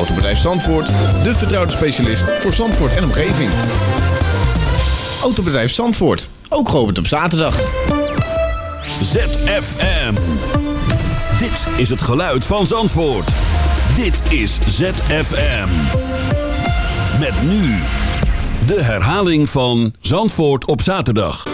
Autobedrijf Zandvoort, de vertrouwde specialist voor Zandvoort en omgeving. Autobedrijf Zandvoort, ook geopend op zaterdag. ZFM. Dit is het geluid van Zandvoort. Dit is ZFM. Met nu de herhaling van Zandvoort op zaterdag.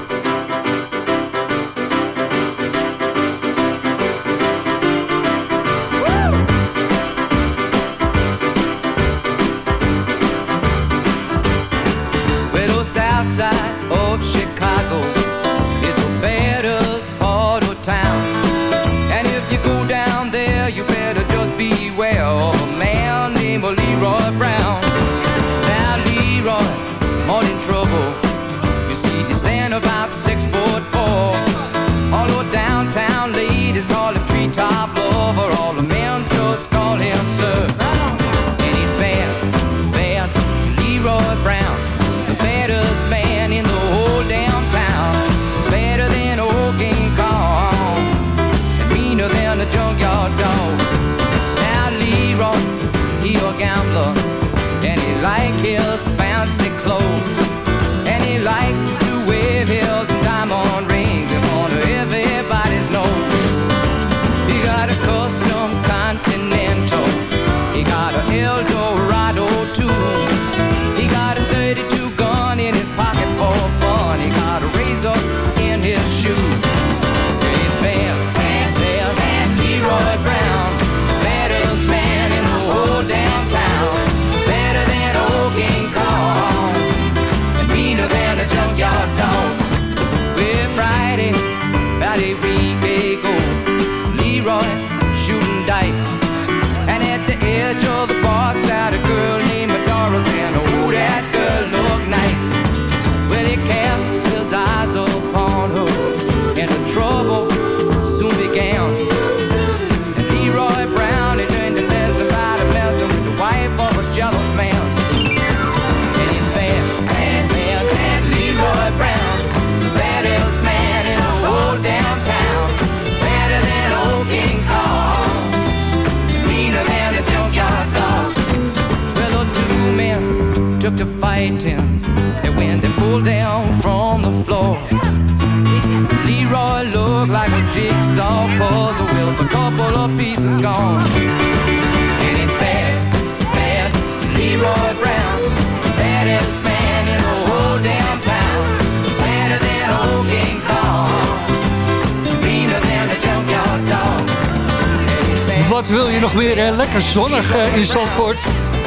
Wat wil je nog meer? Hè? Lekker zonnig eh, in Zandvoort.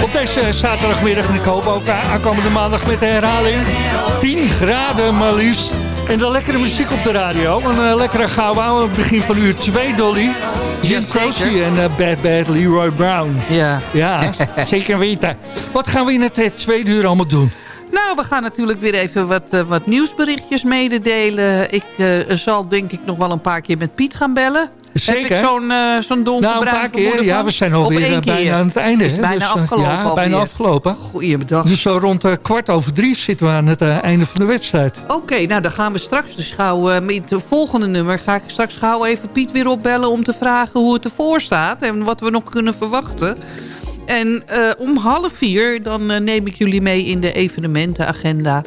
Op deze zaterdagmiddag en ik hoop ook eh, aankomende maandag met de herhaling. 10 graden maar liefst. En de lekkere muziek op de radio. Een uh, lekkere gauw aan het begin van uur 2, Dolly. Jim Croce en uh, Bad Bad Leroy Brown. Ja. Ja, zeker weten. Wat gaan we in het uh, tweede uur allemaal doen? Nou, we gaan natuurlijk weer even wat, wat nieuwsberichtjes mededelen. Ik zal denk ik nog wel een paar keer met Piet gaan bellen. Zeker. Heb ik zo'n uh, zo'n Nou, een paar keer. Ja, we zijn alweer bijna aan het einde. Het is bijna dus, afgelopen Ja, bijna afgelopen. Goeiedag. Dus zo rond uh, kwart over drie zitten we aan het uh, einde van de wedstrijd. Oké, okay, nou dan gaan we straks dus gauw... Met het volgende nummer ga ik straks gauw even Piet weer opbellen... om te vragen hoe het ervoor staat en wat we nog kunnen verwachten. En om half vier dan neem ik jullie mee in de evenementenagenda.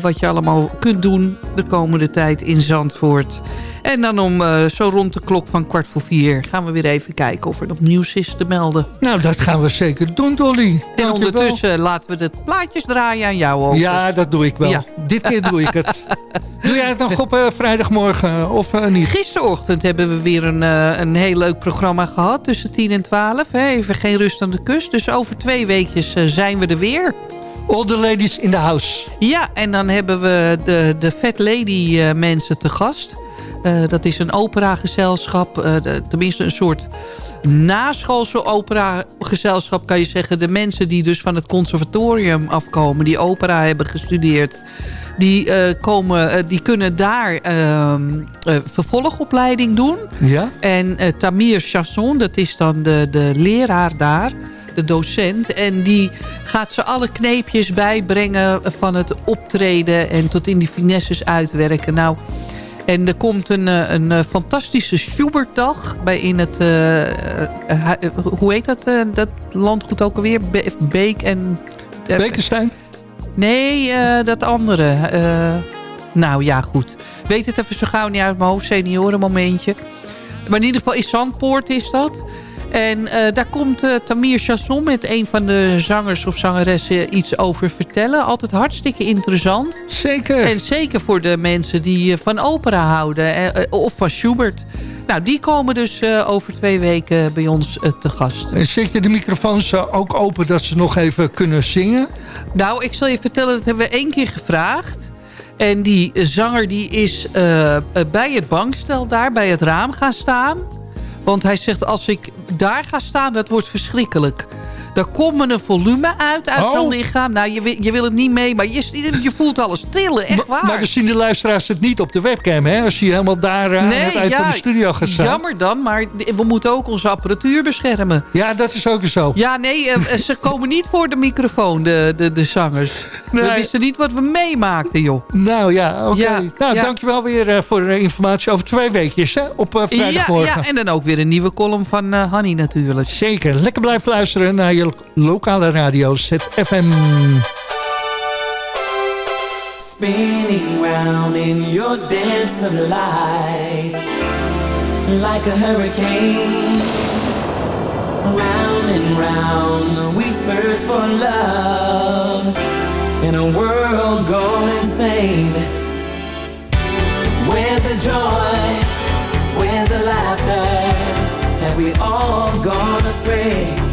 Wat je allemaal kunt doen de komende tijd in Zandvoort. En dan om uh, zo rond de klok van kwart voor vier... gaan we weer even kijken of er nog nieuws is te melden. Nou, dat gaan we zeker doen, Dolly. En ondertussen laten we de plaatjes draaien aan jou ook. Ja, dat doe ik wel. Ja. Dit keer doe ik het. doe jij het nog op uh, vrijdagmorgen of uh, niet? Gisterochtend hebben we weer een, een heel leuk programma gehad... tussen 10 en 12. Hè? Even geen rust aan de kust. Dus over twee weekjes zijn we er weer... All the ladies in the house. Ja, en dan hebben we de, de Fat Lady mensen te gast. Uh, dat is een operagezelschap. Uh, tenminste een soort naschoolse operagezelschap kan je zeggen... de mensen die dus van het conservatorium afkomen... die opera hebben gestudeerd... die, eh, komen, eh, die kunnen daar ehm, eh, vervolgopleiding doen. Ja? En eh, Tamir Chasson, dat is dan de, de leraar daar, de docent. En die gaat ze alle kneepjes bijbrengen van het optreden... en tot in die finesses uitwerken. Nou, en er komt een, eh, een, eh, fantastische Schubertdag bij in het... eh, hoe heet dat, eh, dat landgoed ook alweer? Be- Beek en... Bekenstein? Nee, dat andere. Nou ja, goed. Weet het even zo gauw niet uit mijn hoofd. Seniorenmomentje. Maar in ieder geval in Zandpoort is dat. En eh, daar komt eh, Tamir Chasson met een van de zangers of zangeressen iets over vertellen. Altijd hartstikke interessant. Zeker. En zeker voor de mensen die eh, van opera houden. eh, of van Schubert. Nou, die komen dus over twee weken bij ons te gast. En zet je de microfoons ook open dat ze nog even kunnen zingen? Nou, ik zal je vertellen, dat hebben we één keer gevraagd. En die zanger die is bij het bankstel daar, bij het raam gaan staan. Want hij zegt, als ik daar ga staan, dat wordt verschrikkelijk. Daar komt me een volume uit, uit Oh. zo'n lichaam. Nou, je, wil- je wil het niet mee, maar je, je voelt alles trillen, echt waar. Maar dan zien de luisteraars het niet op de webcam, hè? Als je helemaal daar eh, aan het eind van de studio gaat staan. jammer dan, maar we moeten ook onze apparatuur beschermen. Ja, dat is ook zo. Ja, nee, eh, ze komen niet voor de microfoon, de, de, de zangers. We Nee. wisten niet wat we meemaakten, joh. Nou ja, oké. Ja, nou, ja. dankjewel weer eh, voor de informatie over twee weekjes, hè? Op eh, Ja, vrijdagmorgen. ja, en dan ook weer een nieuwe column van eh Hanny natuurlijk. Zeker. Lekker blijven luisteren naar je lo- lokale radio ZFM. Spinning round in your dance of life Like a hurricane Round and round we search for love In a world gone insane Where's the joy? Where's the laughter? Have we all gone astray?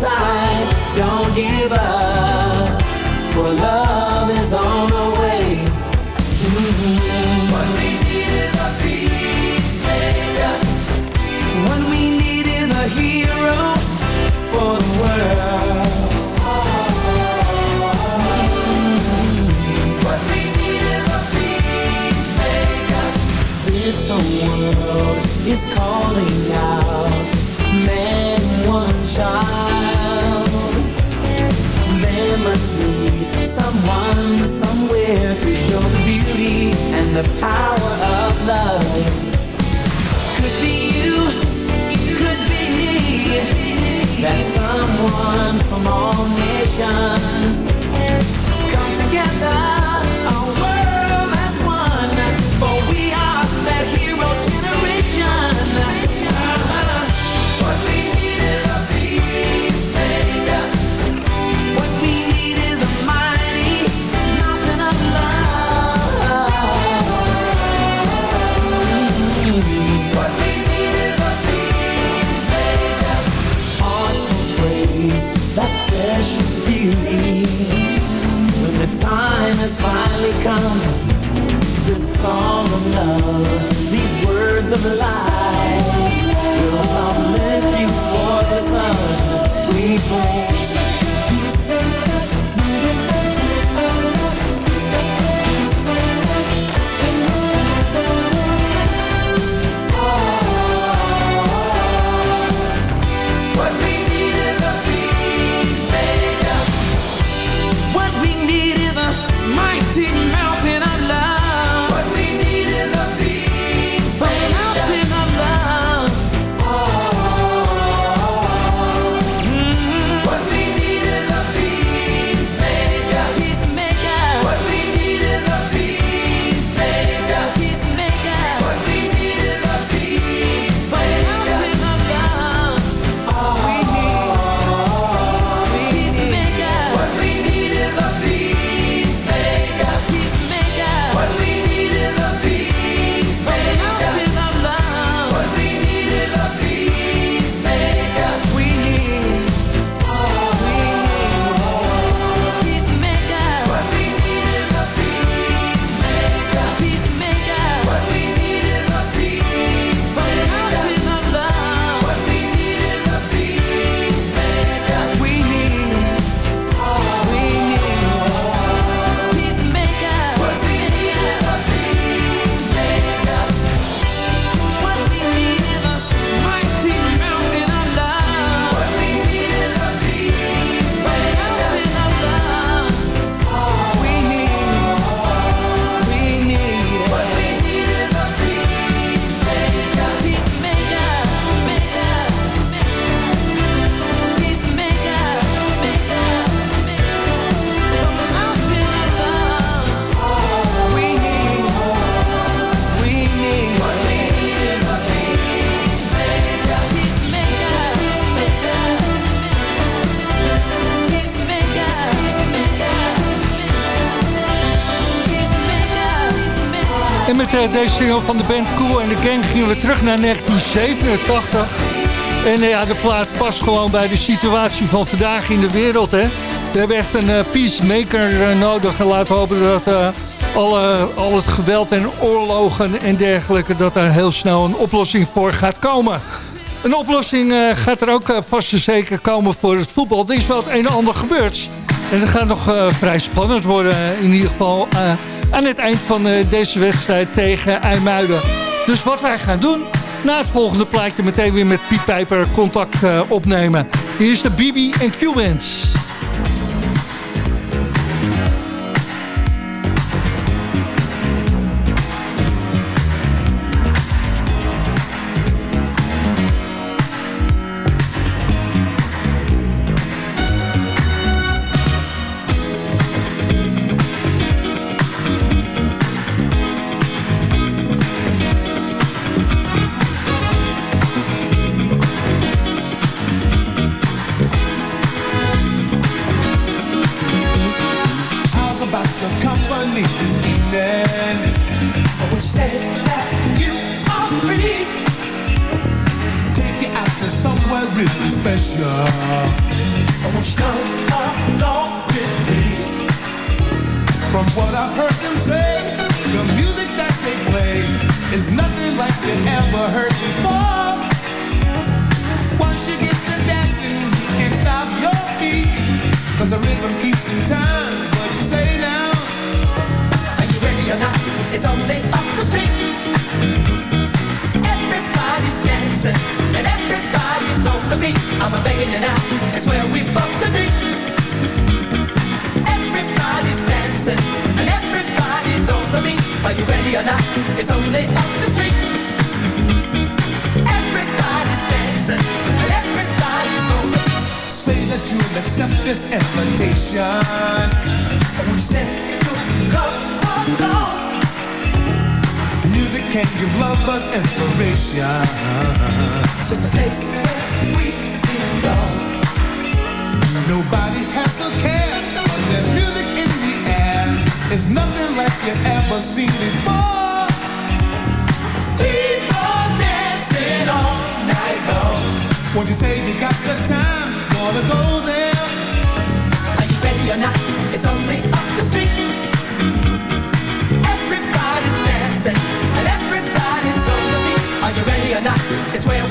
Don't give up for love is on the way. What we need is a. What we need is a hero for the world. What we need is a. This whole world is calling out, someone somewhere to show the beauty and the power of love. Could be you, could be me. That someone from all nations come together. Has finally come, this song of love, these words of life will uplift you toward the sun. We praise deze single van de band Cool en de Gang gingen we terug naar 1987. En eh, ja, de plaat past gewoon bij de situatie van vandaag in de wereld. Hè? We hebben echt een eh, peacemaker eh, nodig. En laten we hopen dat alle, al het geweld en oorlogen en dergelijke... dat er heel snel een oplossing voor gaat komen. Een oplossing gaat er ook vast en zeker komen voor het voetbal. Er is wel het een en ander gebeurd. En het gaat nog vrij spannend worden in ieder geval... aan het eind van eh, deze wedstrijd tegen IJmuiden. Dus wat wij gaan doen... Na het volgende plaatje meteen weer met Piet Pijper contact eh, opnemen. Hier is de BB en Q-Bands. Can give lovers inspiration. It's just a place where we belong. Nobody has to care. But there's music in the air. It's nothing like you ever seen before. People dancing all night long. Won't you say you got the time? Wanna go there?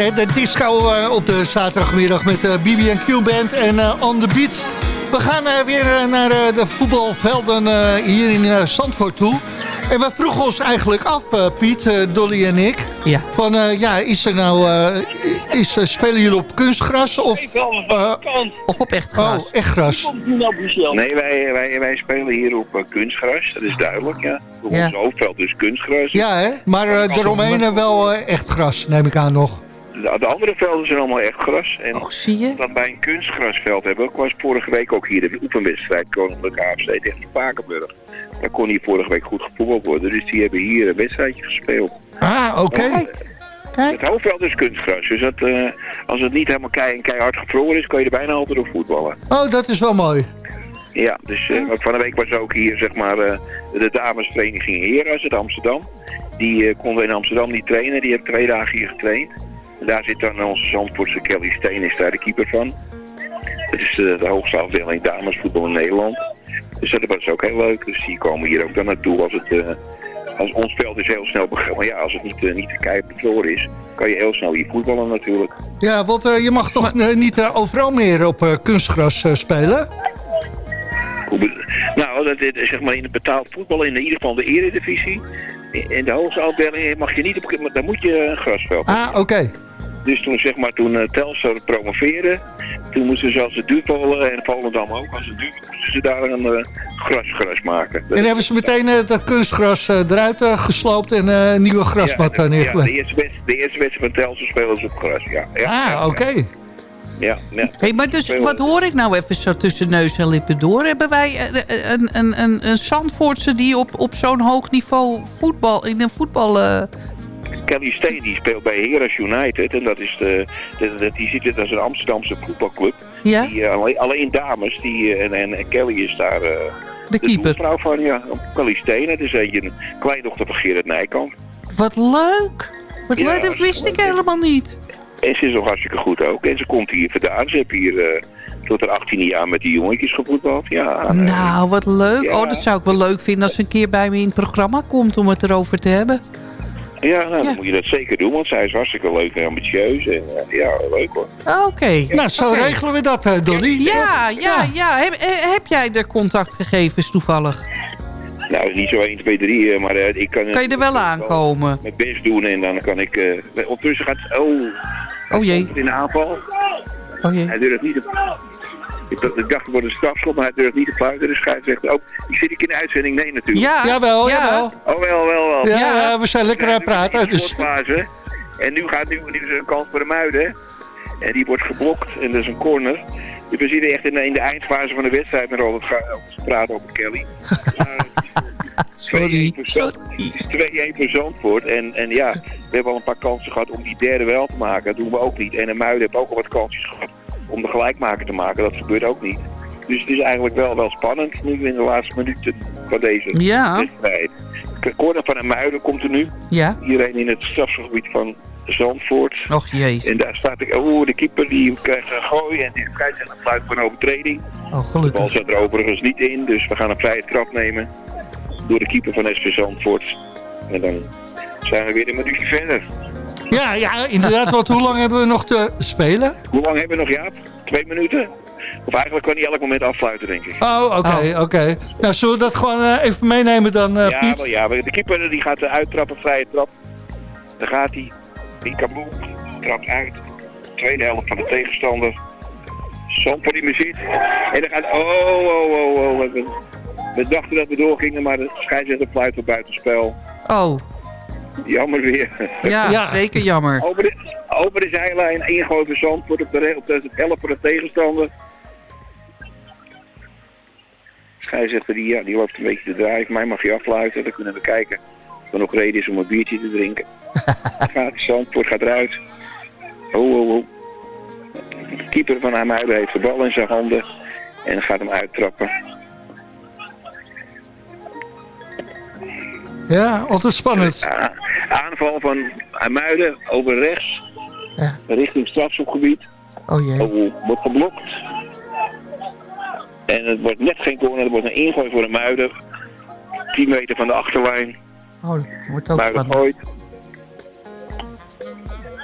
hè, de disco eh, op de zaterdagmiddag met de BB&Q Band en eh, On The Beat. We gaan eh, weer eh, naar eh, de voetbalvelden eh, hier in eh, Zandvoort toe. En we vroegen ons eigenlijk af, eh, Piet, eh, Dolly en ik... Ja. Van, eh, ja, is er nou, eh, is, eh, spelen jullie op kunstgras of, eh, Of op echt gras. oh, echt gras? Nee, wij, wij, wij spelen hier op eh, kunstgras, dat is duidelijk, ja. Ja. Ons hoofdveld is kunstgras. Ja hè, maar eh, eromheen wel eh, echt gras, neem ik aan nog. De, de andere velden zijn allemaal echt gras. En Oh, zie je? dan bij een kunstgrasveld hebben we, ik was vorige week ook hier de oefenwedstrijd Koninklijke AFC tegen Spakenburg. Daar kon hier vorige week goed gevoetbald worden, dus die hebben hier een wedstrijdje gespeeld. Ah, oké. Kijk. Het hoofdveld is kunstgras, dus dat, eh, als het niet helemaal kei en keihard gevroren is, kan je er bijna altijd op voetballen. Oh, dat is wel mooi. Ja, dus eh, van de week was ook hier zeg maar eh, de damesvereniging Heras uit Amsterdam. Die eh, konden in Amsterdam niet trainen, die hebben twee dagen hier getraind. Daar zit dan onze Zandvoortse Kelly Steen, is daar de keeper van. Het is eh, de hoogste afdeling damesvoetbal in Nederland. Dus dat was ook heel leuk. Dus die komen hier ook dan naartoe als het, eh, Als ons veld is heel snel begaan. Maar ja, als het niet, eh, niet te keihard is, kan je heel snel hier voetballen natuurlijk. Ja, want eh, je mag toch niet overal meer op eh, kunstgras eh, spelen? Nou, dat, is, zeg maar in het betaald voetbal, in ieder geval de eredivisie. In de hoogste afdeling mag je niet op, dan moet je een grasveld. Ah, oké. Dus toen, zeg maar, toen uh, Telstar promoveerde, toen moesten ze als de Duvel en Volendam ook, als de Duvel, moesten ze daar een uh, grasgras maken. En hebben ze meteen eh, dat kunstgras eh, eruit eh, gesloopt en eh, een nieuwe grasmat ja, eh, de, ja, neergelegd? de, eerste wedstrijd, van Telstar spelen ze op gras, ja. ja ah, oké. Ja, ja. Hey, maar dus, wat hoor ik nou even zo tussen neus en lippen door? Hebben wij eh, een, een, een, een Zandvoortse die op, op zo'n hoog niveau voetbal, in een voetbal... eh, Kelly Steen die speelt bij Heras United en dat is de, de, de- die ziet het als een Amsterdamse voetbalclub. ja, Die, eh, alleen, alleen dames die, eh, en, Kelly is daar eh, de de keeper. vrouw van ja, Kelly Steen. Het is eentje een kleindochter van Gerard Nijkamp. Wat leuk! Wat Ja, leuk, dat wist ik helemaal niet. En ze is nog hartstikke goed ook. En ze komt hier vandaan. Ze heeft hier eh, tot haar 18e jaar met die jongetjes gevoetbald. Ja, eh, Nou, wat leuk. Ja. Oh, dat zou ik wel leuk vinden als ze een keer bij me in het programma komt om het erover te hebben. ja, nou, Ja. dan moet je dat zeker doen. Want zij is hartstikke leuk en ambitieus. En eh, ja, leuk hoor. Ah, Oké. Nou, zo regelen we dat, eh, Dolly. Ja, ja, ja. Heb, heb jij de contactgegevens toevallig? Nou, niet zo 1, 2, 3. eh, maar eh, ik kan... Kan je er wel aankomen? Mijn best doen en dan kan ik... eh ondertussen gaat... Oh, Oh jee, in de aanval. oh jee. Hij durft niet te... Ik dacht, ik dacht het wordt een strafschop, maar hij durft niet te fluiten. Dus scheidsrechter ook. Ik zit ik in de uitzending? Nee, natuurlijk. Ja, Jawel, ja. jawel. Oh, wel, wel, wel. Ja, Ja. we zijn lekker aan het praten. Dus... En nu gaat nu, nu is er een kans voor de muiden. En die wordt geblokt en dat is een corner. Dus we zitten echt in de, in de eindfase van de wedstrijd met al het praten over Kelly. Maar Sorry. 2-1 voor Zand- Het is 2-1 voor Zandvoort. En, en ja, we hebben al een paar kansen gehad om die derde wel te maken. Dat doen we ook niet. En de Muiden hebben ook al wat kansjes gehad om de gelijkmaker te maken. Dat gebeurt ook niet. Dus het is eigenlijk wel, wel spannend nu in de laatste minuten van deze Ja, wedstrijd. De corner van de Muiden komt er nu. ja. Iedereen in het strafgebied van Zandvoort. Och jee. En daar staat ik, oh, de keeper die krijgt een gooi en die krijgt een fluit voor een overtreding. Oh, De bal gelukkig. zat er overigens niet in, dus we gaan een vrije trap nemen door de keeper van SV Zandvoort. En dan zijn we weer een minuutje verder. Ja, ja, inderdaad. Want hoe lang hebben we nog te spelen? Hoe lang hebben we nog, Jaap? Twee minuten? Of eigenlijk kan hij elk moment afsluiten, denk ik. Oh, oké, oké. Nou, zullen we dat gewoon eh, even meenemen dan, eh, ja, Piet? wel, ja, de keeper die gaat de uittrappen, vrije trap. Dan gaat hij, die kaboom, trapt uit. Tweede helft van de tegenstander. Zandvoort die me zit. En dan gaat, oh, oh, oh, oh. We, dachten dat we doorgingen, maar de scheidsrechter fluit op buitenspel. Oh, Jammer weer. ja, Ja. zeker jammer. Over de, over de zijlijn, ingooien voor Zandvoort op de, op de helft van de tegenstander. Scheidsrechter die, ja, die loopt een beetje te draaien. Voor mij mag je afluiten, dan kunnen we kijken of er nog reden is om een biertje te drinken. Gaat Zandvoort gaat eruit. Oh, oh, oh. De keeper van Amuiden heeft de bal in zijn handen en gaat hem uittrappen. Ja, altijd spannend. A- aanval van Amuiden over rechts Ja. richting strafschopgebied. Oh jee. Wordt geblokt. En het wordt net geen corner, het wordt een ingooi voor de Muiden. 10 meter van de achterlijn. Oh, dat wordt ook Muiden spannend. gooit.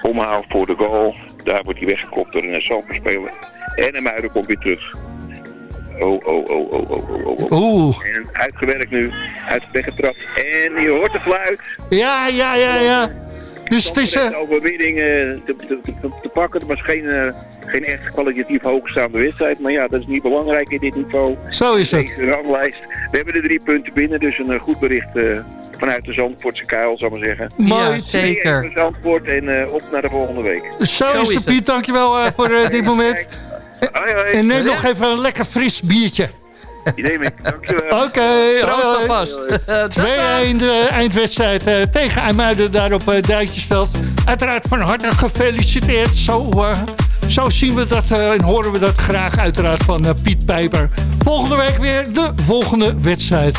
Omhaal voor de goal. Daar wordt hij weggekopt door een Zandvoortspeler. En de Muiden komt weer terug. Oh, oh, oh, oh, oh, oh, oh. oh. Oeh. En uitgewerkt nu. Uit weggetrapt. En je hoort de fluit. Ja, ja, ja, ja. Dus het is... Zandvoort eh, overwinning eh, te, te, te, te pakken. Het was geen, eh, geen echt kwalitatief hoogstaande wedstrijd. Maar ja, dat is niet belangrijk in dit niveau. zo is het. Deze ranglijst. We hebben de drie punten binnen. Dus een goed bericht eh, vanuit de Zandvoortse kuil, zal ik maar zeggen. Mooi. Ja, zeker. Zandvoort en eh, op naar de volgende week. Zo, Zo is is het. Piet. Dankjewel eh, voor dit moment. Hoi, hoi. En neem nog even een lekker fris biertje. Die neem ik. Dankjewel. Oké, Proost hoi. alvast. 2-1 de eindwedstrijd eh, tegen IJmuiden daar op uh, Duitjesveld. Uiteraard van harte gefeliciteerd. Zo, eh, zo zien we dat eh, en horen we dat graag uiteraard van eh, Piet Pijper. Volgende week weer de volgende wedstrijd.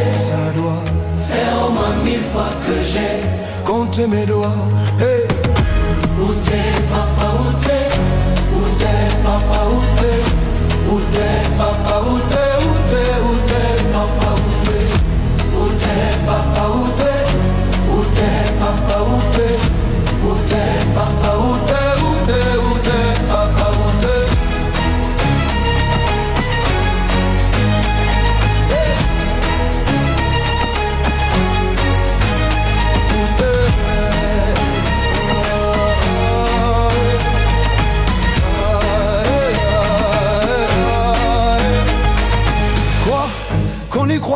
Fois que j'ai compter mes doigts. Hey. Où t'es papa,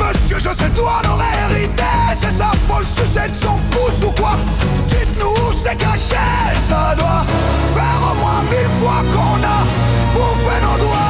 Monsieur, je sais tout en aurait hérité C'est sa folle sucette son pouce ou quoi? Dites-nous où c'est caché Ça doit faire au moins mille fois qu'on a bouffé nos doigts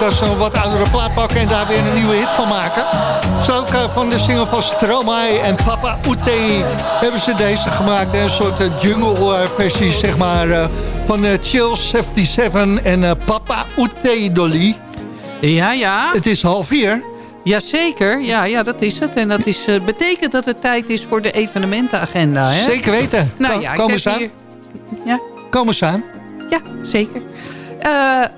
Dat ze een wat oudere plaat pakken en daar weer een nieuwe hit van maken. Zo ook eh, van de single van Stromae en Papa Ute hebben ze deze gemaakt. Een soort eh, jungle versie, zeg maar, eh, van eh, Chill 77 en eh, Papa Ute Dolly. Ja, ja. Het is half vier. Jazeker, ja, ja, dat is het. En dat is, eh, betekent dat het tijd is voor de evenementenagenda. Hè? Zeker weten. Nou Kom- ja, ik ze aan? hier... Ja, Kom eens aan. ja, zeker. Eh,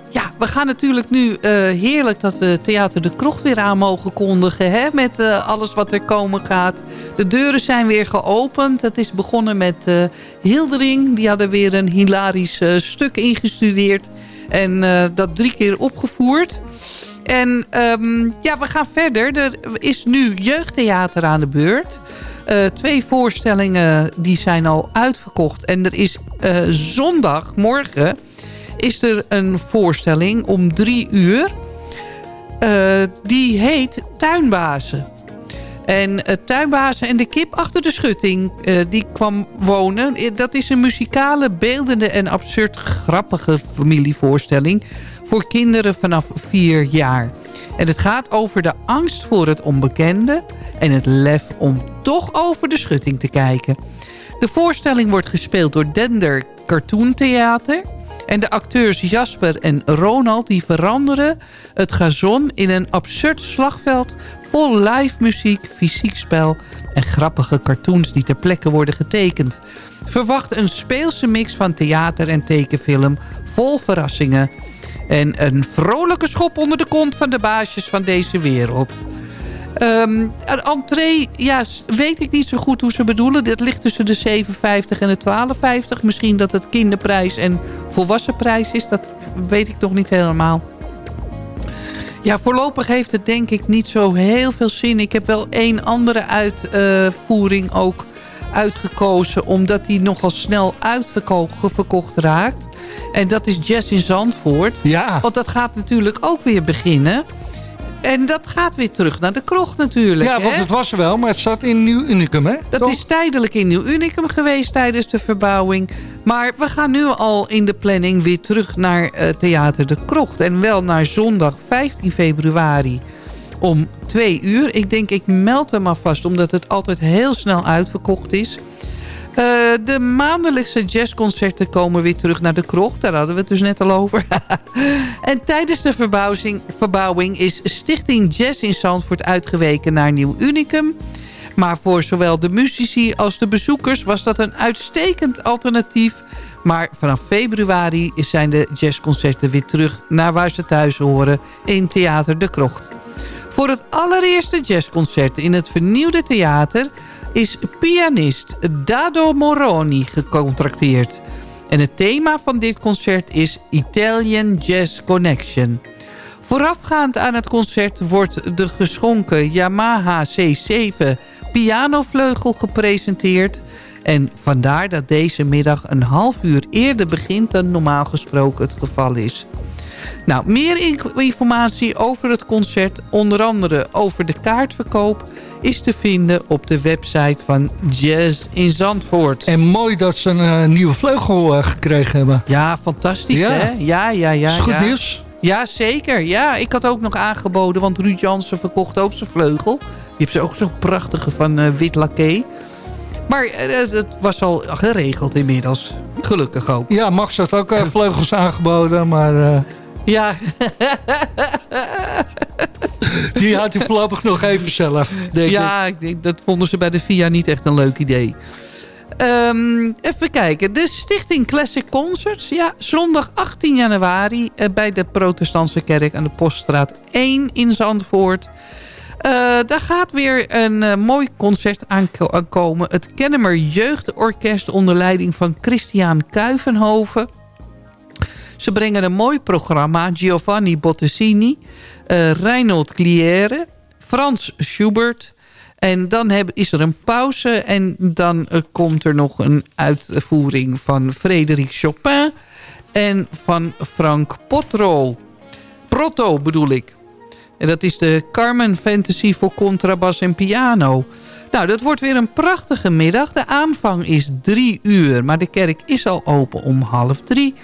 ja, we gaan natuurlijk nu eh, heerlijk dat we Theater de Krocht weer aan mogen kondigen. Hè? Met eh, alles wat er komen gaat. De deuren zijn weer geopend. Het is begonnen met eh, Hildering. Die hadden weer een hilarisch stuk ingestudeerd. En dat drie keer opgevoerd. En ehm, ja, we gaan verder. Er is nu jeugdtheater aan de beurt. Twee voorstellingen die zijn al uitverkocht. En er is eh, zondag, morgen, is er een voorstelling om drie uur. Eh, die heet Tuinbazen. En uh, Tuinbazen en de kip achter de schutting, eh, die kwam wonen. Eh, Dat is een muzikale, beeldende en absurd grappige familievoorstelling... voor kinderen vanaf vier jaar. En het gaat over de angst voor het onbekende... en het lef om toch over de schutting te kijken. De voorstelling wordt gespeeld door Dender Cartoon Theater... En de acteurs Jasper en Ronald die veranderen het gazon in een absurd slagveld vol live muziek, fysiek spel en grappige cartoons die ter plekke worden getekend. Verwacht een speelse mix van theater en tekenfilm vol verrassingen. En een vrolijke schop onder de kont van de baasjes van deze wereld. Ehm, een entree, ja, weet ik niet zo goed hoe ze bedoelen. Dit ligt tussen de 7,50 en de 12,50. Misschien dat het kinderprijs en volwassenprijs is. Dat weet ik nog niet helemaal. Ja, voorlopig heeft het denk ik niet zo heel veel zin. Ik heb wel één andere uitvoering ook uitgekozen... omdat die nogal snel uitverkocht raakt. En dat is Jazz in Zandvoort. Ja. Want dat gaat natuurlijk ook weer beginnen. En dat gaat weer terug naar de krocht natuurlijk. Ja, want het was er wel, maar het zat in Nieuw Unicum, hè? Dat Toch? is tijdelijk in Nieuw Unicum geweest tijdens de verbouwing. Maar we gaan nu al in de planning weer terug naar eh, Theater de Krocht. En wel naar zondag 15 februari om 2 uur. Ik denk, ik meld hem maar vast, omdat het altijd heel snel uitverkocht is. Eh, de maandelijkse jazzconcerten komen weer terug naar de krocht. Daar hadden we het dus net al over. en tijdens de verbouwing, verbouwing is Stichting Jazz in Zandvoort uitgeweken naar Nieuw Unicum. Maar voor zowel de muzici als de bezoekers was dat een uitstekend alternatief. Maar vanaf februari zijn de jazzconcerten weer terug naar waar ze thuis horen in Theater de Krocht. Voor het allereerste jazzconcert in het vernieuwde theater is pianist Dado Moroni gecontracteerd. En het thema van dit concert is Italian Jazz Connection. Voorafgaand aan het concert wordt de geschonken Yamaha C7 pianovleugel gepresenteerd. En vandaar dat deze middag een half uur eerder begint dan normaal gesproken het geval is. Nou, meer in- informatie over het concert, onder andere over de kaartverkoop... is te vinden op de website van Jazz in Zandvoort. En mooi dat ze een eh, nieuwe vleugel eh, gekregen hebben. Ja, fantastisch Ja. hè? Ja, ja, ja. is goed ja. nieuws. Ja, zeker. Ja, ik had ook nog aangeboden, want Ruud Jansen verkocht ook zijn vleugel. Die heeft ze ook zo'n prachtige van eh, wit laké. Maar het was al geregeld inmiddels. Gelukkig ook. Ja, Max had ook vleugels aangeboden, maar Ja, die houdt hij voorlopig nog even zelf, denk ja ik denk, dat vonden ze bij de VIA niet echt een leuk idee. Ehm, even kijken. De Stichting Classic Concerts. Ja, zondag 18 januari eh, bij de Protestantse Kerk aan de Poststraat 1 in Zandvoort. Eh, daar gaat weer een eh, mooi concert aanko- aankomen. Het Kennemer Jeugdorkest onder leiding van Christian Kuivenhoven. Ze brengen een mooi programma. Giovanni Bottesini, eh Reinhold Gliere, Frans Schubert... En dan is er een pauze en dan eh, komt er nog een uitvoering van Frédéric Chopin en van Frank Potro. Proto bedoel ik. En dat is de Carmen Fantasy voor contrabas en piano. Nou, dat wordt weer een prachtige middag. De aanvang is drie uur, maar de kerk is al open om half drie.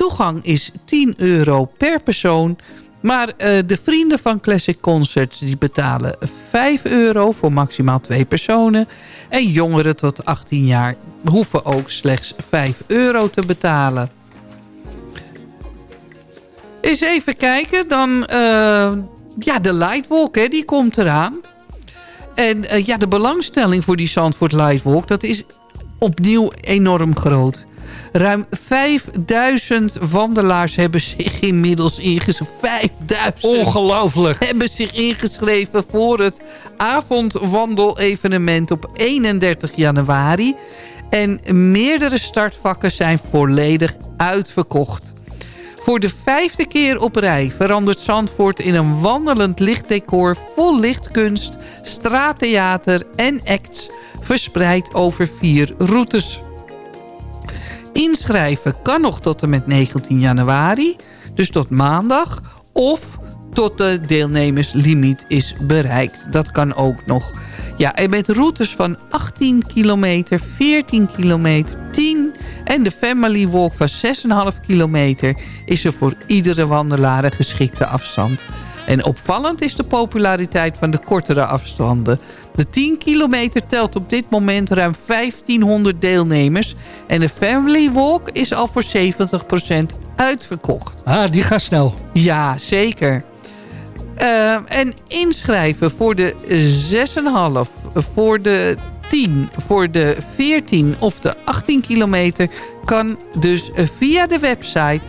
Toegang is 10 euro per persoon. Maar eh, de vrienden van Classic Concerts die betalen 5 euro voor maximaal twee personen. En jongeren tot 18 jaar hoeven ook slechts 5 euro te betalen. Eens even kijken, dan... eh, ja, de Lightwalk, hè, die komt eraan. En eh, ja, de belangstelling voor die Zandvoort Lightwalk... dat is opnieuw enorm groot. Ruim 5000 wandelaars hebben zich inmiddels ingeschreven. 5000! Ongelooflijk. Hebben zich ingeschreven voor het avondwandelevenement op 31 januari. En meerdere startvakken zijn volledig uitverkocht. Voor de vijfde keer op rij verandert Zandvoort in een wandelend lichtdecor... vol lichtkunst, straattheater en acts verspreid over vier routes. Inschrijven kan nog tot en met 19 januari, dus tot maandag... of tot de deelnemerslimiet is bereikt. Dat kan ook nog. Ja, en met routes van 18 kilometer, 14 kilometer, 10 en de Family Walk van 6,5 kilometer... is er voor iedere wandelaar een geschikte afstand. En opvallend is de populariteit van de kortere afstanden. De 10 kilometer telt op dit moment ruim 1500 deelnemers... en de Family Walk is al voor 70% uitverkocht. Ah, die gaat snel. Ja, zeker. Eh, en inschrijven voor de 6,5, voor de 10, voor de 14 of de 18 kilometer... kan dus via de website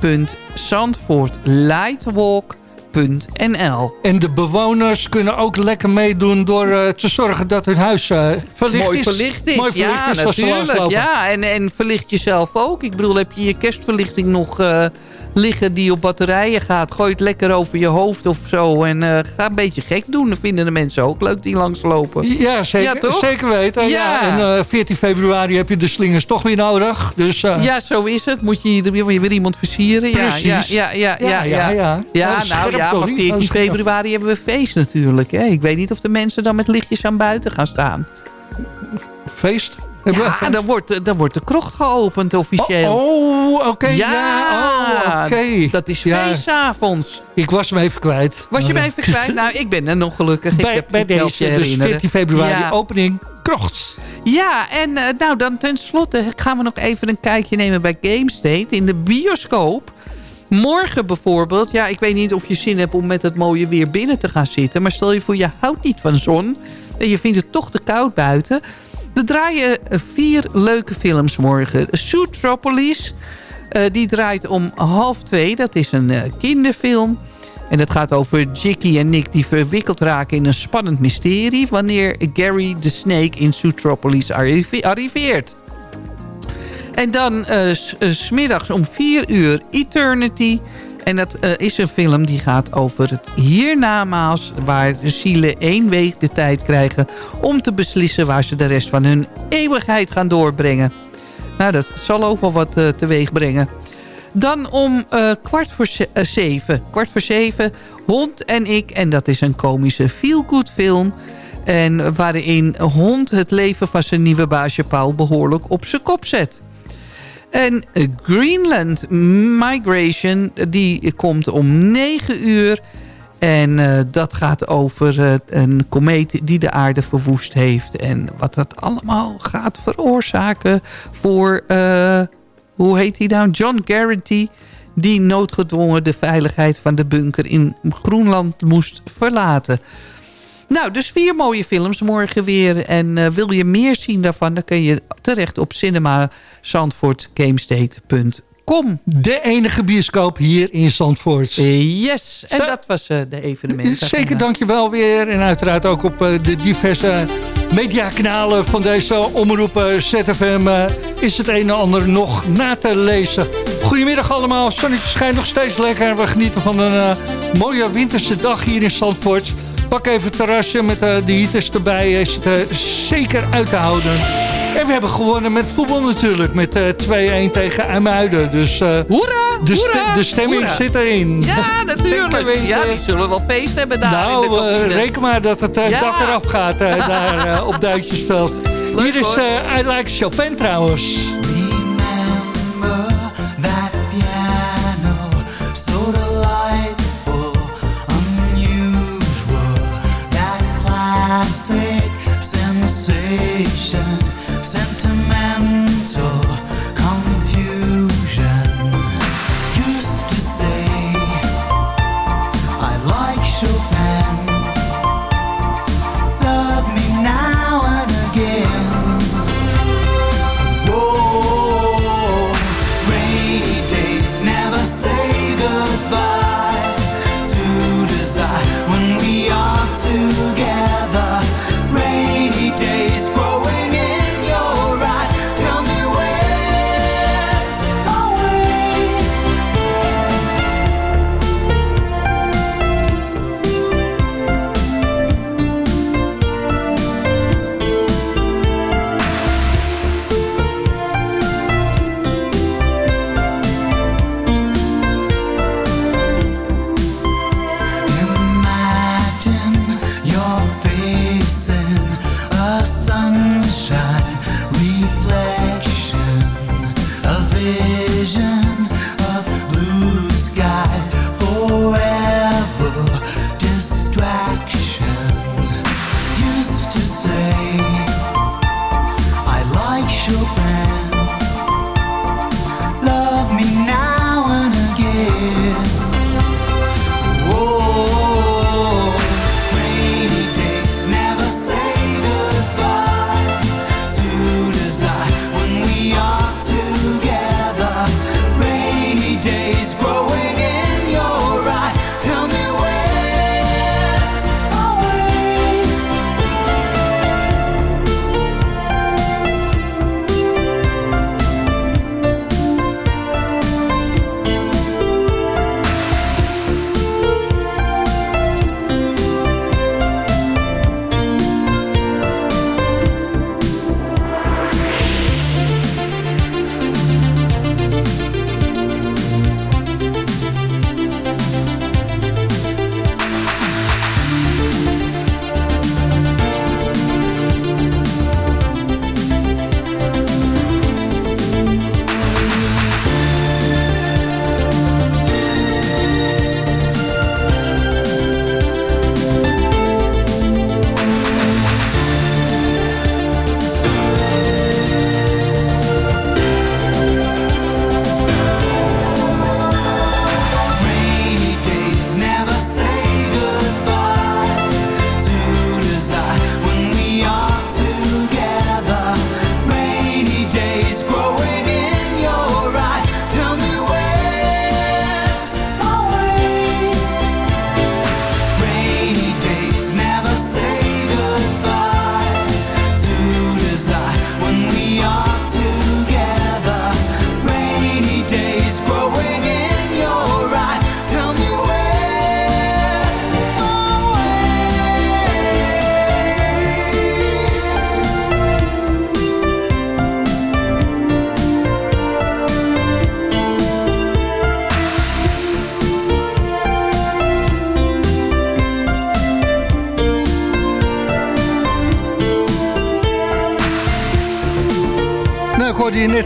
www.zandvoortlightwalk.nl En de bewoners kunnen ook lekker meedoen door eh, te zorgen dat hun huis eh, verlicht Mooi is. verlicht is. Mooi verlicht ja, is natuurlijk. Ja, en, en verlicht jezelf ook. Ik bedoel, heb je je kerstverlichting nog eh, liggen die op batterijen gaat? Gooi het lekker over je hoofd of zo. En eh, ga een beetje gek doen. Dat vinden de mensen ook leuk die langslopen. Ja, zeker, Ja, zeker weten. Ja. Ja. En eh, 14 februari heb je de slingers toch weer nodig. Dus, eh, Ja, zo is het. Moet je, weer iemand versieren? Ja, Precies. Ja, ja, ja, ja, Ja, ja, ja. Ja, nou ja, maar Dolly. 14 Oh, scherp. februari hebben we feest natuurlijk. Hè. Ik weet niet of de mensen dan met lichtjes aan buiten gaan staan. feest. Ja, dan wordt, dan wordt de krocht geopend officieel. Oh, oké. ja. Ja, Oh, oké. dat is Ja. feestavonds. Ik was hem even kwijt. Was je me even kwijt? Nou, ik ben er nog gelukkig. Ik heb bij deze, dus herinneren. 14 februari, Ja. opening Krocht. Ja, en eh, nou dan tenslotte gaan we nog even een kijkje nemen bij GameState in de bioscoop. Morgen bijvoorbeeld, ja, ik weet niet of je zin hebt om met het mooie weer binnen te gaan zitten. Maar stel je voor, je houdt niet van zon en je vindt het toch te koud buiten. We draaien eh, vier leuke films morgen. Zootropolis, eh die draait om half twee. Dat is een eh, kinderfilm. En het gaat over Jicky en Nick die verwikkeld raken in een spannend mysterie... wanneer Gary de Snake in Zootropolis arrive- arriveert. En dan eh, smiddags om 4 uur Eternity. En dat eh, is een film die gaat over het hiernamaals... waar de zielen één week de tijd krijgen... om te beslissen waar ze de rest van hun eeuwigheid gaan doorbrengen. Nou, dat zal ook wel wat eh, teweeg brengen. Dan om eh, kwart voor ze- zeven. Kwart voor zeven, Hond en ik. En dat is een komische feel-good film... En waarin Hond het leven van zijn nieuwe baasje Paul behoorlijk op zijn kop zet. En Greenland Migration, die komt om 9 uur. En eh, dat gaat over eh, een komeet die de aarde verwoest heeft. En wat dat allemaal gaat veroorzaken voor, eh, hoe heet hij nou? John Garrity. Die noodgedwongen de veiligheid van de bunker in Groenland moest verlaten. Nou, dus vier mooie films morgen weer. En eh, wil je meer zien daarvan, dan kun je terecht op cinemazandvoortgamestate.com. De enige bioscoop hier in Zandvoort. Yes, en dat was eh, de evenementen. Zeker, dankjewel weer. En uiteraard ook op eh, de diverse mediakanalen van deze omroepen ZFM... is het een en ander nog na te lezen. Goedemiddag allemaal, zonnetje schijnt nog steeds lekker. We genieten van een mooie winterse dag hier in Zandvoort. Pak even het terrasje met eh, de heaters erbij. Is het eh, zeker uit te houden. En we hebben gewonnen met voetbal natuurlijk. Met eh 2-1 tegen IJmuiden. Dus eh, Hoera, de, hoera, de stemming hoera. zit erin. Ja, natuurlijk. Ja, die zullen wel feest hebben daar in de Nou, eh, kantine. reken maar dat het eh, Ja. dak eraf gaat eh, daar eh, op Duitsersveld. Leuk, Hier is eh I Like Chopin trouwens. conversation.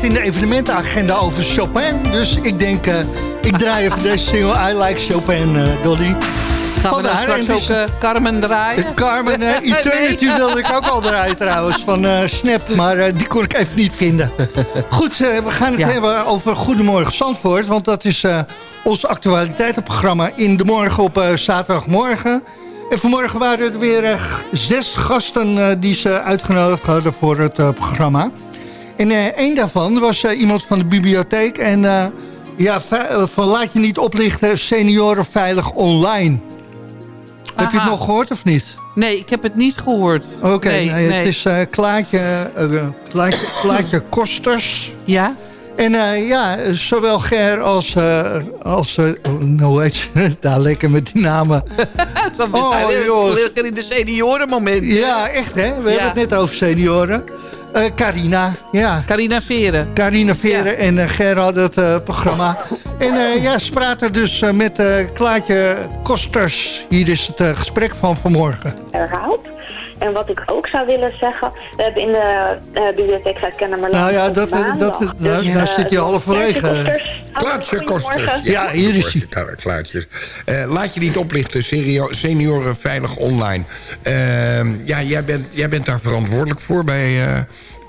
In de evenementenagenda over Chopin. Dus ik denk, eh, ik draai even deze single I Like Chopin, eh, Dolly. Gaan we dan Vandaar, straks ook dus- eh, Carmen draaien? Carmen Nee. Eternity wilde ik ook al draaien trouwens, van Snap. Maar die kon ik even niet vinden. Goed, we gaan het Ja. hebben over Goedemorgen Zandvoort. Want dat is ons actualiteitenprogramma in de morgen op zaterdagmorgen. En vanmorgen waren er weer zes gasten die ze uitgenodigd hadden voor het programma. En eh één daarvan was eh, iemand van de bibliotheek. En eh, ja, van laat je niet oplichten, senioren veilig online. Heb je het nog gehoord of niet? Nee, ik heb het niet gehoord. Oké, nee, nee, nee. het is eh Klaatje, Klaatje, Klaatje Kosters. Ja? En ja, zowel Ger als... als oh, hoe heet je? Daar lekker met die namen. Dan Oh, joh. in de seniorenmoment. Ja, echt hè? We Ja. hebben het net over senioren. Eh Carina, ja. Carina Veren. Carina Veren en Ger hadden het eh, programma. En eh, ja, ze praten dus met eh Klaatje Kosters. Hier is het gesprek van vanmorgen. herhaald. En wat ik ook zou willen zeggen, we hebben in de eh, bibliotheek Zuid-Kennemerland... Nou ja, op dat- maandag dat- dus, daar- daar eh, zit het halverwege. Klaartje Kosters. Klaartje Goedemorgen. Kosters. Ja, hier is hij. Kla- Klaartjes. Eh, laat je niet oplichten, senioren veilig online. Ehm, ja, jij bent, jij bent daar verantwoordelijk voor bij, eh,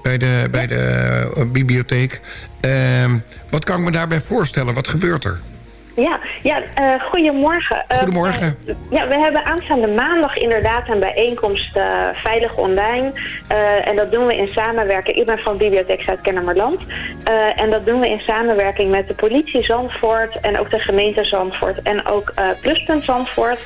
bij de, bij de bibliotheek. Ehm, wat kan ik me daarbij voorstellen? Wat gebeurt er? Ja, ja eh, goedemorgen. Eh, Goedemorgen. ja, we hebben aanstaande maandag inderdaad een bijeenkomst eh, Veilig Online. En dat doen we in samenwerking. Ik ben van Bibliotheek Zuid-Kennemerland. En dat doen we in samenwerking met de politie Zandvoort en ook de gemeente Zandvoort en ook Pluspunt Zandvoort.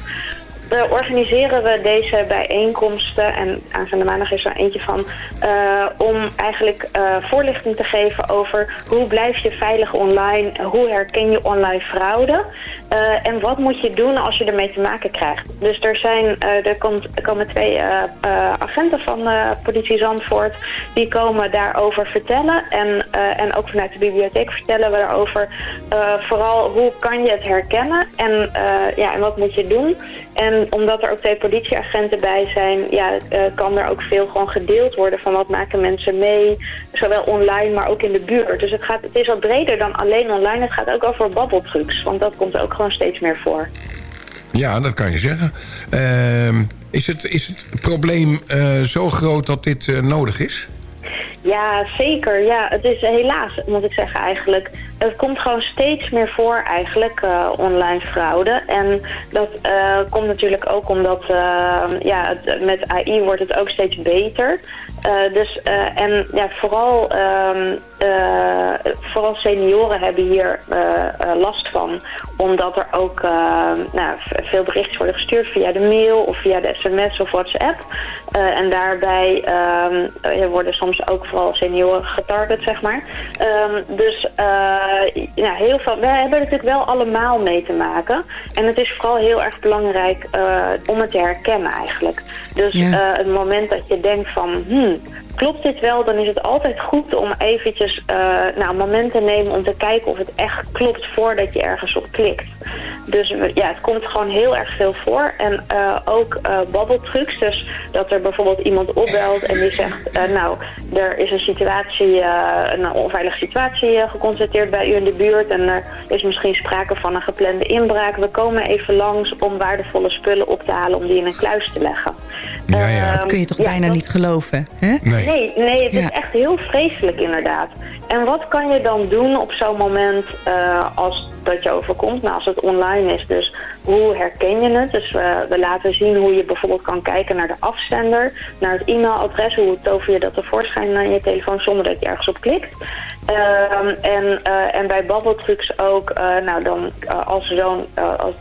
Organiseren we deze bijeenkomsten, en aanstaande maandag is er eentje van, eh, om eigenlijk eh, voorlichting te geven over hoe blijf je veilig online, hoe herken je online fraude eh, en wat moet je doen als je ermee te maken krijgt. Dus er, zijn, er, komt, komen twee agenten van politie Zandvoort, die komen daarover vertellen en, en ook vanuit de bibliotheek vertellen we daarover vooral hoe kan je het herkennen en, ja, en wat moet je doen. En omdat er ook twee politieagenten bij zijn, ja, eh, kan er ook veel gewoon gedeeld worden van wat maken mensen mee. Zowel online, maar ook in de buurt. Dus het, gaat, het is wat breder dan alleen online. Het gaat ook over babbeltrucs, want dat komt ook gewoon steeds meer voor. Ja, dat kan je zeggen. Ehm, is, het, is het probleem eh, zo groot dat dit eh, nodig is? Ja, zeker. Ja, het is helaas, moet ik zeggen eigenlijk. Het komt gewoon steeds meer voor eigenlijk, eh, online fraude. En dat eh, komt natuurlijk ook omdat eh, ja, het, met AI wordt het ook steeds beter. Dus, en ja, vooral, ehm, eh, vooral senioren hebben hier eh, eh, last van. Omdat er ook nou, veel berichtjes worden gestuurd via de mail of via de sms of WhatsApp. En daarbij ehm, eh, worden soms ook vooral senioren getarget, zeg maar. Ehm, dus ja, heel veel, wij hebben er natuurlijk wel allemaal mee te maken. En het is vooral heel erg belangrijk om het te herkennen eigenlijk. Dus Ja. het moment dat je denkt van... Hmm, klopt dit wel, dan is het altijd goed om eventjes eh, nou, een moment te nemen om te kijken of het echt klopt voordat je ergens op klikt. Dus we- ja, het komt gewoon heel erg veel voor. En eh, ook eh babbeltrucs. Dus dat er bijvoorbeeld iemand opbelt en die zegt... eh, nou, er is een situatie, eh, een onveilige situatie eh, geconstateerd bij u in de buurt... en er is misschien sprake van een geplande inbraak. We komen even langs om waardevolle spullen op te halen om die in een kluis te leggen. Ja, ja. Dat kun je toch Ja, bijna dat- niet geloven, hè? Nee. Nee, nee, het Ja. is echt heel vreselijk inderdaad. En wat kan je dan doen op zo'n moment eh, als dat je overkomt? Nou, als het online is, dus hoe herken je het? Dus we, we laten zien hoe je bijvoorbeeld kan kijken naar de afzender, naar het e-mailadres, hoe tover je dat tevoorschijn aan je telefoon zonder dat je ergens op klikt. Ehm, en, eh, en bij babbeltrucs ook, eh, nou dan eh, als, zo'n, eh, als,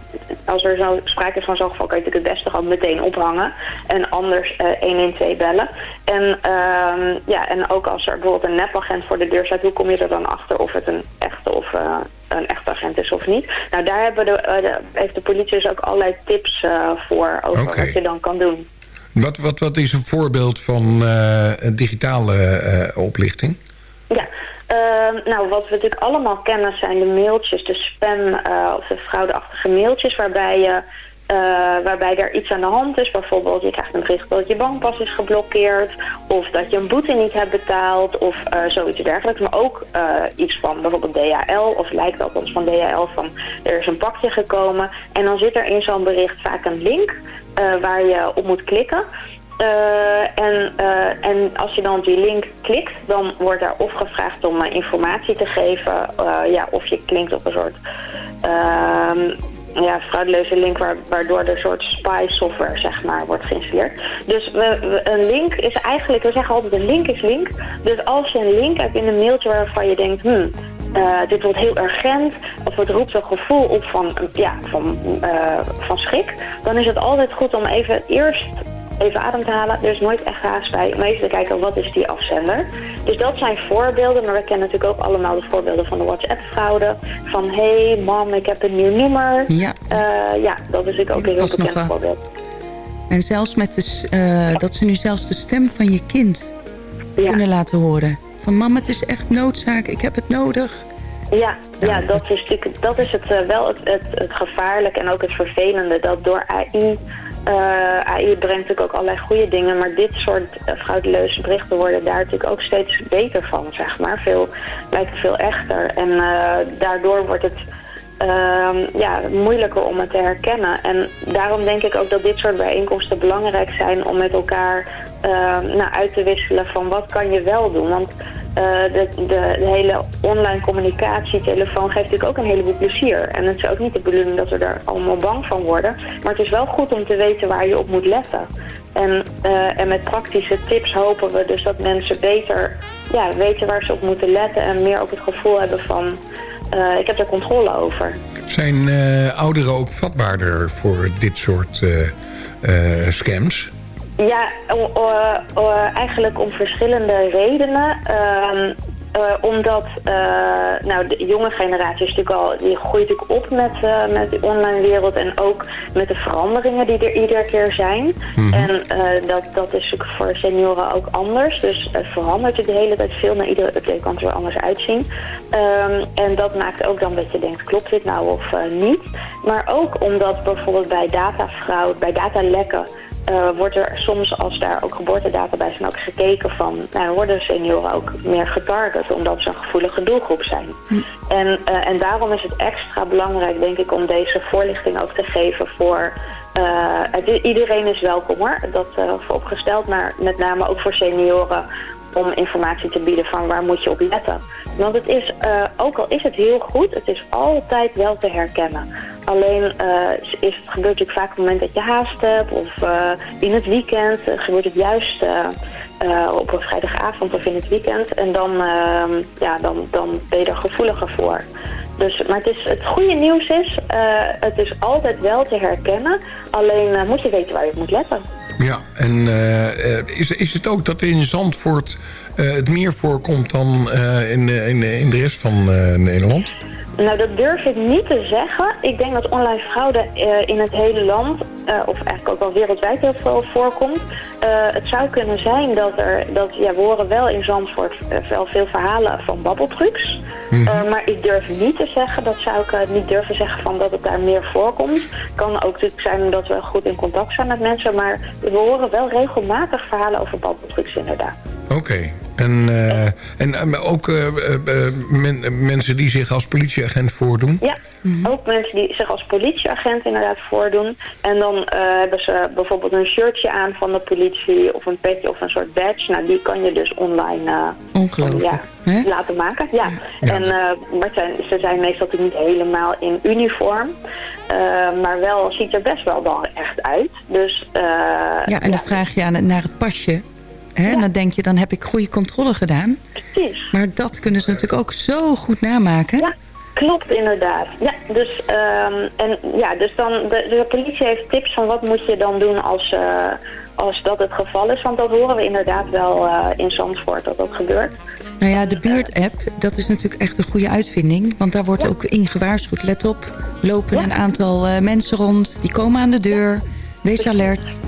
als er zo sprake is van zo'n geval, kan je natuurlijk het beste gewoon meteen ophangen. En anders eh 112 bellen. En, ehm, ja, en ook als er bijvoorbeeld een nepagent voor de deur staat, hoe kom je er dan achter of het een echte of eh, een echte agent is of niet? Nou, daar hebben de, eh, de- heeft de politie dus ook allerlei tips eh, voor over wat je dan kan doen. Wat, wat, wat is een voorbeeld van een digitale oplichting? Ja, ehm, nou wat we natuurlijk allemaal kennen zijn de mailtjes, de spam of de fraudeachtige mailtjes waarbij je eh, waarbij er iets aan de hand is. Bijvoorbeeld je krijgt een bericht dat je bankpas is geblokkeerd. Of dat je een boete niet hebt betaald. Of eh, zoiets dergelijks. Maar ook eh, iets van bijvoorbeeld DHL. Of lijkt althans van DHL van er is een pakje gekomen. En dan zit er in zo'n bericht vaak een link waar je op moet klikken. En, en als je dan op die link klikt, dan wordt er of gevraagd om informatie te geven. ja, of je klinkt op een soort ehm, ja, fraudeleuze link waar, waardoor er een soort spy software zeg maar, wordt geïnstalleerd. Dus we, een link is eigenlijk, we zeggen altijd een link is link. Dus als je een link hebt in een mailtje waarvan je denkt, hmm, eh, dit wordt heel urgent, of het roept een gevoel op van, ja, van, eh, van schrik, dan is het altijd goed om even eerst even adem te halen. Er is nooit echt haast bij te kijken wat is die afzender. Dus dat zijn voorbeelden, maar we kennen natuurlijk ook allemaal de voorbeelden van de WhatsApp-fraude. Van hé hey, mam, ik heb een nieuw nummer. Ja. Eh, ja, dat is natuurlijk ook een heel bekend voorbeeld. En zelfs met de, eh, dat ze nu zelfs de stem van je kind kunnen laten horen. Van mama, het is echt noodzaak, ik heb het nodig. Ja, ja dat, is dat is het, eh, wel het, het, het gevaarlijke en ook het vervelende. Dat door AI, eh, AI brengt natuurlijk ook allerlei goede dingen. Maar dit soort uh, fraudeleuze berichten worden daar natuurlijk ook steeds beter van, zeg maar. Veel, lijkt veel echter. En eh, daardoor wordt het ja, moeilijker om het te herkennen. En daarom denk ik ook dat dit soort bijeenkomsten belangrijk zijn om met elkaar ehm, nou, uit te wisselen van wat kan je wel doen. Want eh, de, de, de hele online communicatie, telefoon geeft natuurlijk ook een heleboel plezier. En het is ook niet de bedoeling dat we er allemaal bang van worden. Maar het is wel goed om te weten waar je op moet letten. En, eh, en met praktische tips hopen we dus dat mensen beter ja, weten waar ze op moeten letten. En meer ook het gevoel hebben van ik heb er controle over. Zijn uh, ouderen ook vatbaarder voor dit soort uh, scams? Ja, eigenlijk om verschillende redenen. Uh, omdat nou, de jonge generatie is natuurlijk al, die groeit natuurlijk op met, met de online wereld en ook met de veranderingen die er iedere keer zijn. Mm -hmm. En dat, dat is natuurlijk voor senioren ook anders. Dus het verandert de hele tijd veel. Naar iedere update kan het er anders uitzien. Um, en dat maakt ook dan dat je denkt, klopt dit nou of niet? Maar ook omdat bijvoorbeeld bij datafraude, bij datalekken... Uh, wordt er soms, als daar ook geboortedata bij zijn, ook gekeken van... Nou, worden senioren ook meer getarget, omdat ze een gevoelige doelgroep zijn. Hm. En, uh, en daarom is het extra belangrijk, denk ik, om deze voorlichting ook te geven voor... Uh, iedereen is welkom hoor, dat vooropgesteld, maar met name ook voor senioren om informatie te bieden van waar moet je op letten. Want het is, uh, ook al is het heel goed, het is altijd wel te herkennen. Alleen uh, is het gebeurt natuurlijk vaak op het moment dat je haast hebt of uh, in het weekend gebeurt het juist op een vrijdagavond of in het weekend. En dan, ehm, ja, dan, dan ben je er gevoeliger voor. Dus, maar het, is, het goede nieuws is, het is altijd wel te herkennen. Alleen moet je weten waar je op moet letten. Ja, en uh, is, is het ook dat in Zandvoort uh, het meer voorkomt dan in, in, in de rest van Nederland? Nou, dat durf ik niet te zeggen. Ik denk dat online fraude in het hele land, of eigenlijk ook wel wereldwijd heel veel voorkomt. het zou kunnen zijn dat er, dat, ja, we horen wel in Zandvoort wel veel verhalen van babbeltrucs. Mm -hmm. maar ik durf niet te zeggen, dat zou ik niet durven zeggen van dat het daar meer voorkomt. kan ook natuurlijk zijn dat we goed in contact zijn met mensen, maar we horen wel regelmatig verhalen over babbeltrucs inderdaad. Oké. Okay. En, uh, en uh, ook uh, men, mensen die zich als politieagent voordoen? Ja, mm -hmm. ook mensen die zich als politieagent inderdaad voordoen. En dan hebben ze bijvoorbeeld een shirtje aan van de politie of een petje of een soort badge. Nou, die kan je dus online ja, laten maken. Ja. ja. En, maar zijn, ze zijn meestal niet helemaal in uniform. maar wel ziet er best wel dan echt uit. Dus, ja, en dan vraag je aan, naar het pasje. Hè? Ja. Dan denk je, dan heb ik goede controle gedaan. Precies. Maar dat kunnen ze natuurlijk ook zo goed namaken. Ja, klopt inderdaad. Ja, dus, um, en, ja, dus dan, de, de, politie heeft tips van wat moet je dan doen als, uh, als dat het geval is. Want dat horen we inderdaad wel uh, in Zandvoort dat dat gebeurt. Nou ja, de buurt-app, dat is natuurlijk echt een goede uitvinding. Want daar wordt ja. ook in gewaarschuwd. Let op, lopen ja. een aantal uh, mensen rond. Die komen aan de deur. Wees alert.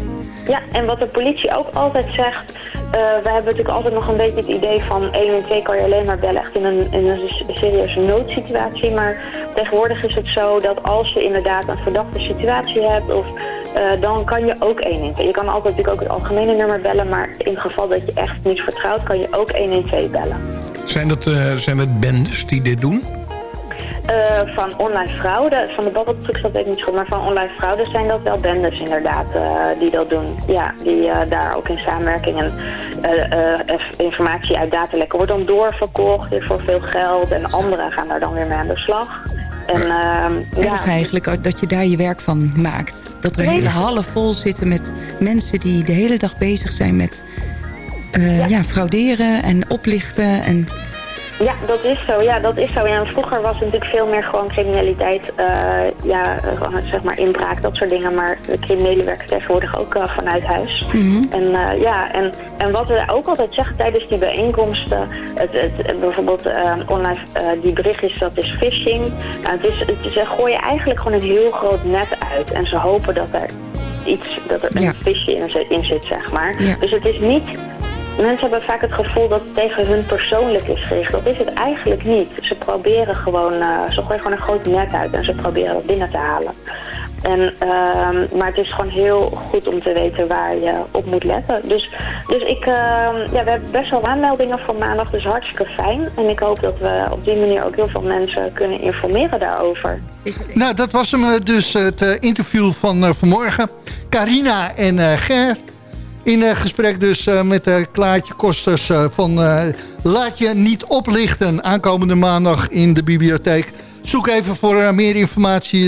Ja, en wat de politie ook altijd zegt... eh, we hebben natuurlijk altijd nog een beetje het idee van 1 en 2 kan je alleen maar bellen echt in een, in een serieuze noodsituatie. Maar tegenwoordig is het zo dat als je inderdaad een verdachte situatie hebt, of, eh, dan kan je ook 112. Je kan altijd natuurlijk ook het algemene nummer bellen, maar in het geval dat je echt niet vertrouwt, kan je ook 112 bellen. Zijn dat, eh, zijn dat bendes die dit doen? Eh, van online fraude, van de babbeltrucs dat weet ik niet goed, maar van online fraude zijn dat wel bendes inderdaad eh, die dat doen. Ja, die eh, daar ook in samenwerking en informatie uit datalekken wordt dan doorverkocht voor veel geld en anderen gaan daar dan weer mee aan de slag. En ehm, ja, Erg eigenlijk dat je daar je werk van maakt. Dat er hele hallen vol zitten met mensen die de hele dag bezig zijn met ja. frauderen en oplichten. En Ja, dat is zo. Ja, dat is zo. Ja, vroeger was het natuurlijk veel meer gewoon criminaliteit, eh, ja, eh, zeg maar inbraak, dat soort dingen. Maar de criminelen werken tegenwoordig ook eh, vanuit huis. En eh, ja, en, en wat we ook altijd zeggen tijdens die bijeenkomsten, het, het, bijvoorbeeld online die berichtjes, dat is phishing. Nou, het is, het, ze gooien eigenlijk gewoon een heel groot net uit. En ze hopen dat er iets, dat er een visje in, zit- in zit, zeg maar. Ja. Dus het is niet Mensen hebben vaak het gevoel dat het tegen hun persoonlijk is gericht. Dat is het eigenlijk niet. Ze proberen gewoon, eh, ze gooien gewoon een groot net uit en ze proberen dat binnen te halen. En, ehm, maar het is gewoon heel goed om te weten waar je op moet letten. Dus, dus ik, ehm, ja, we hebben best wel aanmeldingen voor maandag, dus hartstikke fijn. En ik hoop dat we op die manier ook heel veel mensen kunnen informeren daarover. Nou, dat was hem eh, dus, het eh, interview van vanmorgen. Carina en Ger. In eh, gesprek dus eh, met eh, Klaartje Kosters van Laat je niet oplichten. Aankomende maandag in de bibliotheek. Zoek even voor meer informatie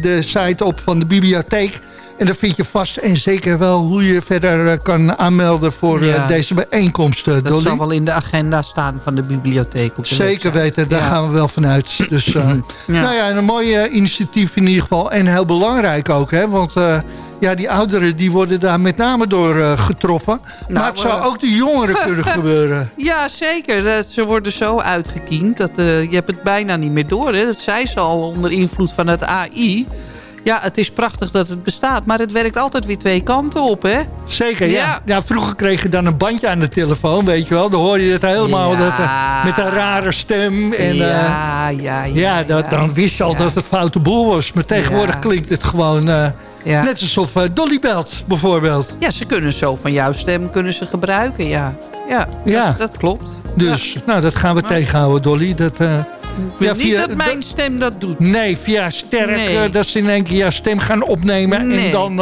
de site op van de bibliotheek. En dan vind je vast en zeker wel hoe je verder kan aanmelden voor Ja. deze bijeenkomst. eh, Dat zal wel in de agenda staan van de bibliotheek. Op de Zeker website. weten, daar Ja. gaan we wel vanuit. Dus, Ja. Nou ja, een mooi initiatief in ieder geval. En heel belangrijk ook, hè. Want ja, die ouderen die worden daar met name door eh, getroffen. maar het zou ook de jongeren kunnen gebeuren. Ja, zeker. Eh, Ze worden zo uitgekiend dat eh, je hebt het bijna niet meer door. Hè. Dat zei ze al onder invloed van het AI. Ja, het is prachtig dat het bestaat, maar het werkt altijd weer twee kanten op, hè? Zeker, ja. Ja. ja. Vroeger kreeg je dan een bandje aan de telefoon, weet je wel. Dan hoor je het helemaal Ja. dat, met een rare stem. En, ja, ja, ja. ja, dat, dan wist je al dat het foute boel was. Maar tegenwoordig klinkt het gewoon Ja. net alsof eh, Dolly belt, bijvoorbeeld. Ja, ze kunnen zo van jouw stem kunnen ze gebruiken, ja. Ja, Ja. Dat, dat klopt. Dus, nou, dat gaan we tegenhouden, Dolly. Dat, eh, Ja, niet dat mijn stem dat doet. Nee, via sterk, Nee. eh, dat ze in één keer jouw stem gaan opnemen... en dan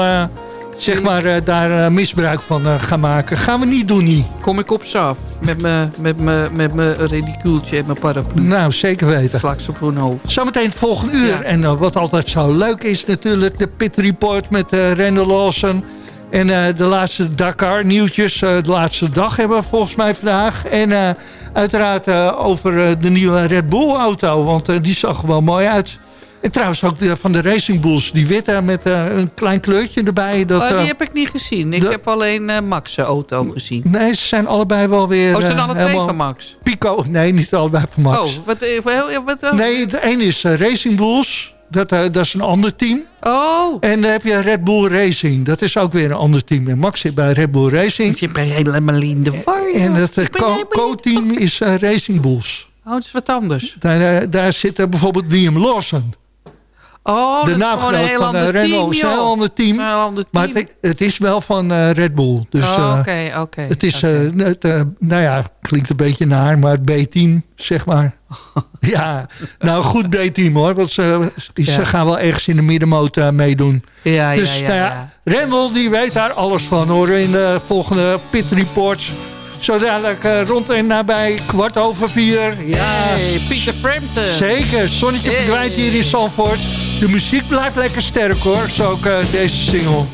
zeg maar eh, daar eh, misbruik van eh, gaan maken. Gaan we niet doen, niet. Kom ik op af met mijn met me, met me ridicuultje en mijn paraplu. Nou, zeker weten. Sla ik ze op hun hoofd. Zometeen het volgende uur. Ja. En wat altijd zo leuk is natuurlijk... de Pit Report met Randall Lawson... En de laatste Dakar nieuwtjes. de laatste dag hebben we volgens mij vandaag. En uiteraard over de nieuwe Red Bull auto. Want die zag er wel mooi uit. En trouwens ook de, van de Racing Bulls. Die witte met eh, een klein kleurtje erbij. Dat, Oh, eh, die heb ik niet gezien. Ik de- heb alleen eh Max' auto gezien. Nee, ze zijn allebei wel weer... Oh, ze zijn eh, alle twee helemaal van Max? Pico, nee, niet allebei van Max. Oh, wat... eh, wat, wat, wat Nee, de ene is eh, Racing Bulls. Dat, eh, dat is een ander team. Oh. En dan heb je Red Bull Racing. Dat is ook weer een ander team. En Max zit bij Red Bull Racing. Je bent helemaal in de war. En het eh, co-team is eh, Racing Bulls. Oh, het is wat anders. Daar, eh, daar zit eh, bijvoorbeeld Liam Lawson. Oh, de is gewoon een heel van eh, ander Renault. team, heel ander team. Een Maar het, het is wel van eh, Red Bull. Dus, Oh, eh, oké, oké. Het is, eh, het, eh, nou ja, klinkt een beetje naar, maar het B-team, zeg maar. ja, nou goed B-team hoor. Want ze, ze Ja. gaan wel ergens in de middenmoot eh, meedoen. Ja, ja, dus ja, nou ja. Rendel die weet daar alles van hoor. In de volgende Pit Reports. Zo dadelijk eh, rond en nabij kwart over vier. Ja, Hey, Pieter Frampton. zeker. Zonnetje Hey. verdwijnt hier in Zandvoort. De muziek blijft lekker sterk hoor. Zo ook eh, deze single.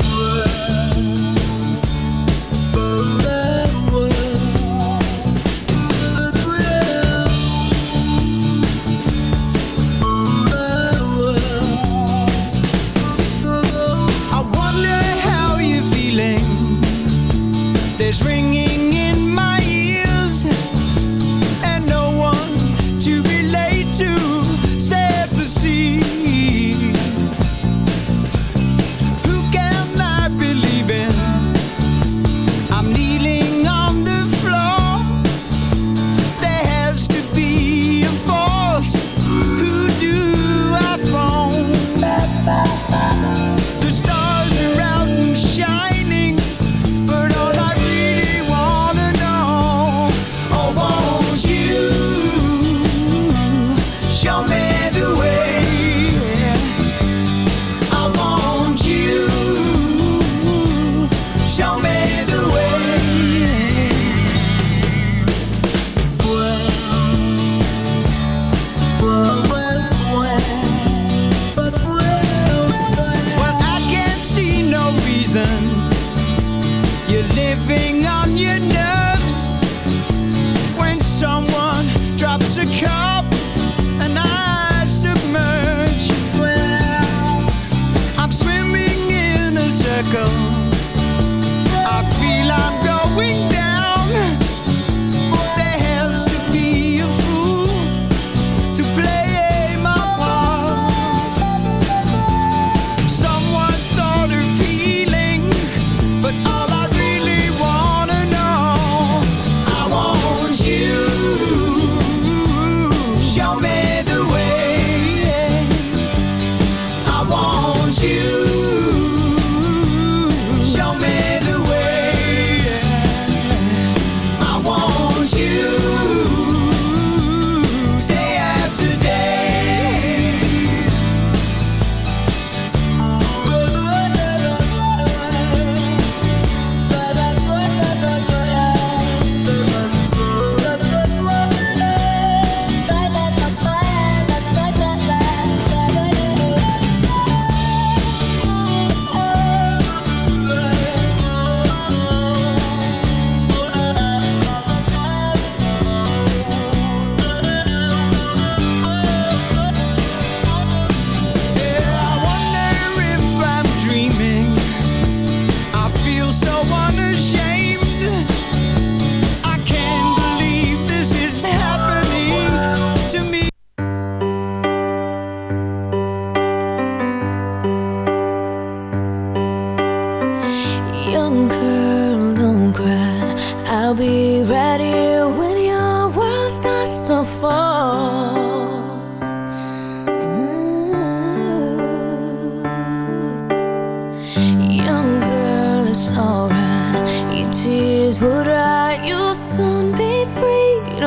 go.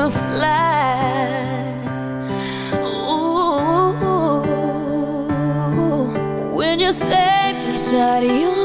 to fly. Ooh, when you're safe inside your.